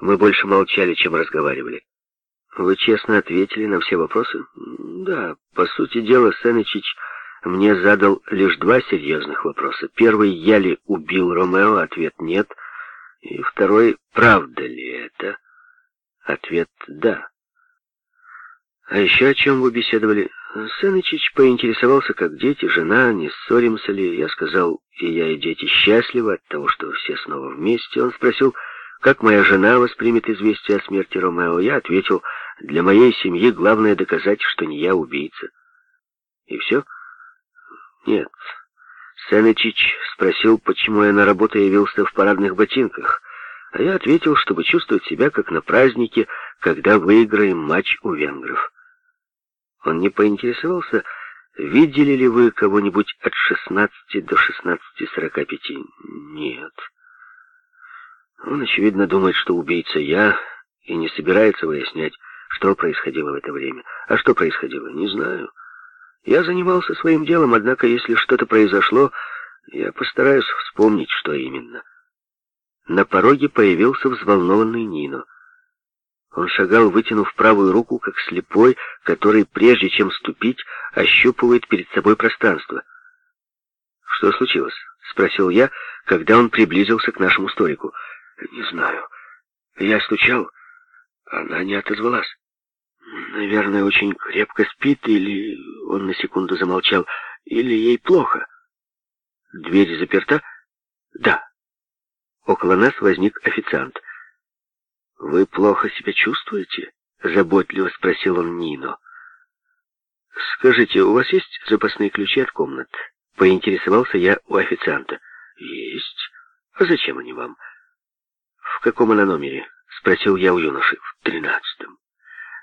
Мы больше молчали, чем разговаривали. Вы честно ответили на все вопросы? Да, по сути дела, Сенечич мне задал лишь два серьезных вопроса. Первый, я ли убил Ромео? Ответ нет. И второй, правда ли это? Ответ да. А еще о чем вы беседовали? Сенычич поинтересовался, как дети, жена, не ссоримся ли. Я сказал, и я, и дети счастливы от того, что все снова вместе. Он спросил, как моя жена воспримет известие о смерти Ромео. Я ответил, для моей семьи главное доказать, что не я убийца. И все? Нет. Сенычич спросил, почему я на работу явился в парадных ботинках. А я ответил, чтобы чувствовать себя как на празднике, когда выиграем матч у венгров. Он не поинтересовался, видели ли вы кого-нибудь от 16 до 16-45? Нет. Он, очевидно, думает, что убийца я, и не собирается выяснять, что происходило в это время. А что происходило, не знаю. Я занимался своим делом, однако, если что-то произошло, я постараюсь вспомнить, что именно. На пороге появился взволнованный Нино. Он шагал, вытянув правую руку, как слепой, который, прежде чем ступить, ощупывает перед собой пространство. «Что случилось?» — спросил я, когда он приблизился к нашему столику. «Не знаю. Я стучал. Она не отозвалась. Наверное, очень крепко спит, или...» Он на секунду замолчал. «Или ей плохо?» «Дверь заперта?» «Да». Около нас возник официант. «Вы плохо себя чувствуете?» — заботливо спросил он Нино. «Скажите, у вас есть запасные ключи от комнат?» — поинтересовался я у официанта. «Есть. А зачем они вам?» «В каком она номере?» — спросил я у юноши. «В тринадцатом».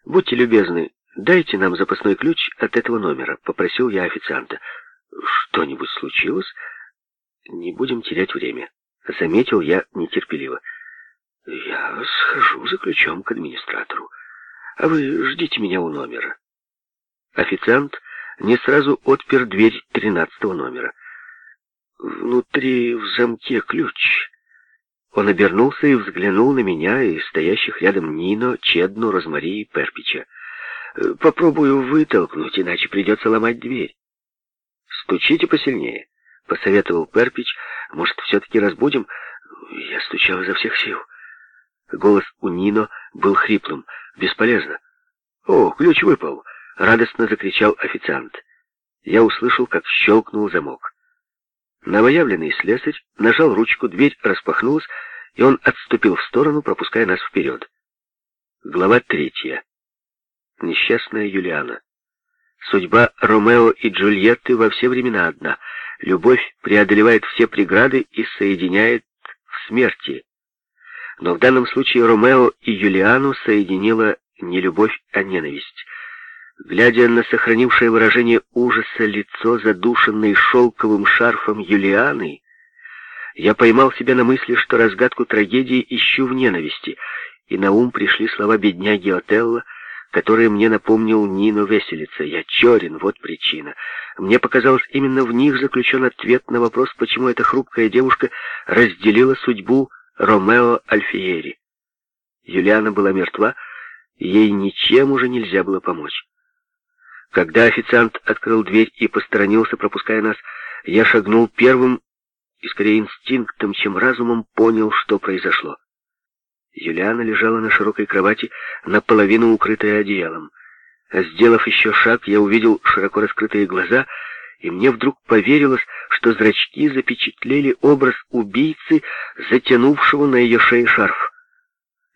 «Будьте любезны, дайте нам запасной ключ от этого номера», — попросил я официанта. «Что-нибудь случилось?» «Не будем терять время», — заметил я нетерпеливо. Я схожу за ключом к администратору, а вы ждите меня у номера. Официант не сразу отпер дверь тринадцатого номера. Внутри в замке ключ. Он обернулся и взглянул на меня и стоящих рядом Нино, Чедну, Розмари и Перпича. Попробую вытолкнуть, иначе придется ломать дверь. Стучите посильнее, посоветовал Перпич. Может, все-таки разбудим? Я стучал изо всех сил. Голос у Нино был хриплым. «Бесполезно». «О, ключ выпал!» — радостно закричал официант. Я услышал, как щелкнул замок. Новоявленный слесарь нажал ручку, дверь распахнулась, и он отступил в сторону, пропуская нас вперед. Глава третья. Несчастная Юлиана. Судьба Ромео и Джульетты во все времена одна. Любовь преодолевает все преграды и соединяет в смерти. Но в данном случае Ромео и Юлиану соединила не любовь, а ненависть. Глядя на сохранившее выражение ужаса лицо, задушенное шелковым шарфом Юлианы, я поймал себя на мысли, что разгадку трагедии ищу в ненависти, и на ум пришли слова бедняги Отелло, которые мне напомнил Нино Веселица. Я черен, вот причина. Мне показалось, именно в них заключен ответ на вопрос, почему эта хрупкая девушка разделила судьбу Ромео Альфиери. Юлиана была мертва, ей ничем уже нельзя было помочь. Когда официант открыл дверь и посторонился, пропуская нас, я шагнул первым и скорее инстинктом, чем разумом понял, что произошло. Юлиана лежала на широкой кровати, наполовину укрытая одеялом. Сделав еще шаг, я увидел широко раскрытые глаза — и мне вдруг поверилось, что зрачки запечатлели образ убийцы, затянувшего на ее шее шарф.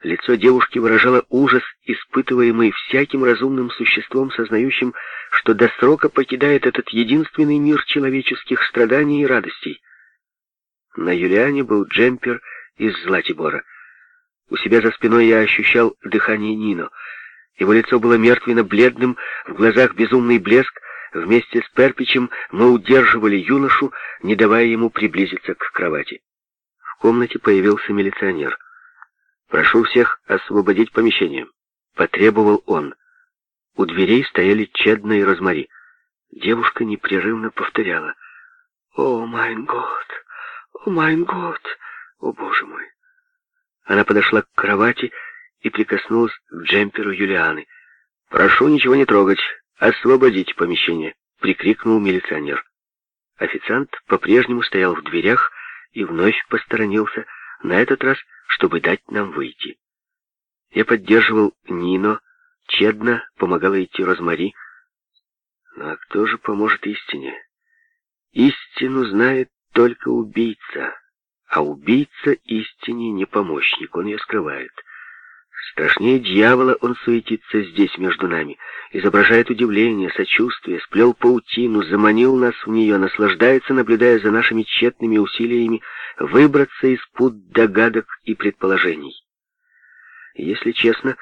Лицо девушки выражало ужас, испытываемый всяким разумным существом, сознающим, что до срока покидает этот единственный мир человеческих страданий и радостей. На Юлиане был джемпер из Златибора. У себя за спиной я ощущал дыхание Нино. Его лицо было мертвенно-бледным, в глазах безумный блеск, Вместе с Перпичем мы удерживали юношу, не давая ему приблизиться к кровати. В комнате появился милиционер. «Прошу всех освободить помещение», — потребовал он. У дверей стояли Чедна и Розмари. Девушка непрерывно повторяла. «О, майн год! О, майн год! О, боже мой!» Она подошла к кровати и прикоснулась к джемперу Юлианы. «Прошу ничего не трогать. Освободите помещение», — прикрикнул милиционер. Официант по-прежнему стоял в дверях и вновь посторонился, на этот раз, чтобы дать нам выйти. Я поддерживал Нино, Чедно помогала идти Розмари. Ну а кто же поможет истине? Истину знает только убийца, а убийца истине не помощник, он ее скрывает. Страшнее дьявола он суетится здесь между нами, изображает удивление, сочувствие, сплел паутину, заманил нас в нее, наслаждается, наблюдая за нашими тщетными усилиями выбраться из пут догадок и предположений. Если честно,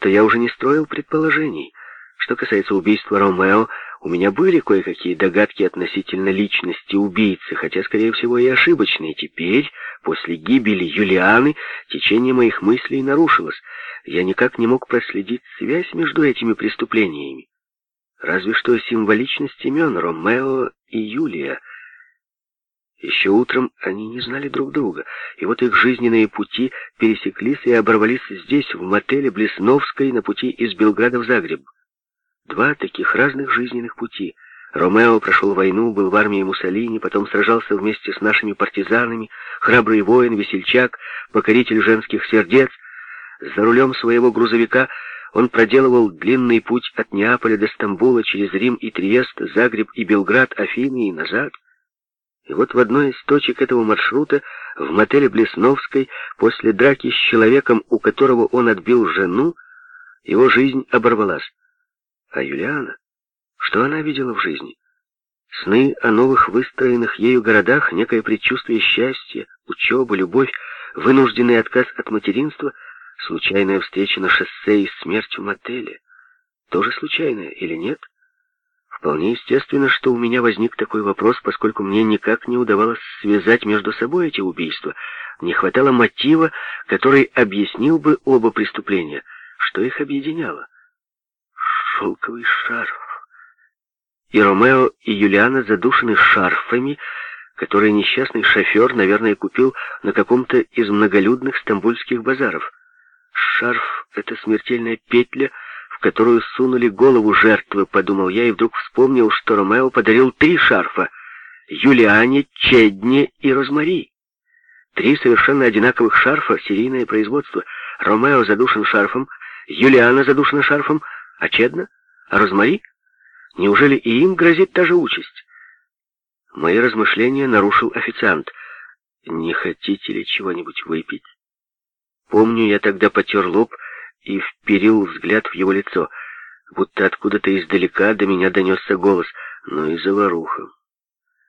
то я уже не строил предположений. Что касается убийства Ромео, у меня были кое-какие догадки относительно личности убийцы, хотя, скорее всего, и ошибочные. Теперь, после гибели Юлианы, течение моих мыслей нарушилось. Я никак не мог проследить связь между этими преступлениями. Разве что символичность имен Ромео и Юлия — еще утром они не знали друг друга, и вот их жизненные пути пересеклись и оборвались здесь, в мотеле Блесновской, на пути из Белграда в Загреб. Два таких разных жизненных пути. Ромео прошел войну, был в армии Муссолини, потом сражался вместе с нашими партизанами, храбрый воин, весельчак, покоритель женских сердец. За рулем своего грузовика он проделывал длинный путь от Неаполя до Стамбула, через Рим и Триест, Загреб и Белград, Афины и назад — и вот в одной из точек этого маршрута, в мотеле Блесновской, после драки с человеком, у которого он отбил жену, его жизнь оборвалась. А Юлиана? Что она видела в жизни? Сны о новых выстроенных ею городах, некое предчувствие счастья, учеба, любовь, вынужденный отказ от материнства, случайная встреча на шоссе и смерть в мотеле. Тоже случайная или нет? — Вполне естественно, что у меня возник такой вопрос, поскольку мне никак не удавалось связать между собой эти убийства. Не хватало мотива, который объяснил бы оба преступления. Что их объединяло? Шелковый шарф. И Ромео, и Юлиана задушены шарфами, которые несчастный шофер, наверное, купил на каком-то из многолюдных стамбульских базаров. Шарф — это смертельная петля — в которую сунули голову жертвы, подумал я и вдруг вспомнил, что Ромео подарил три шарфа — Юлиане, Чедне и Розмари. Три совершенно одинаковых шарфа, серийное производство. Ромео задушен шарфом, Юлиана задушена шарфом, а Чедна? А Розмари? Неужели и им грозит та же участь? Мои размышления нарушил официант. «Не хотите ли чего-нибудь выпить?» Помню, я тогда потер лоб, и вперил взгляд в его лицо, будто откуда-то издалека до меня донесся голос, ну и заваруха.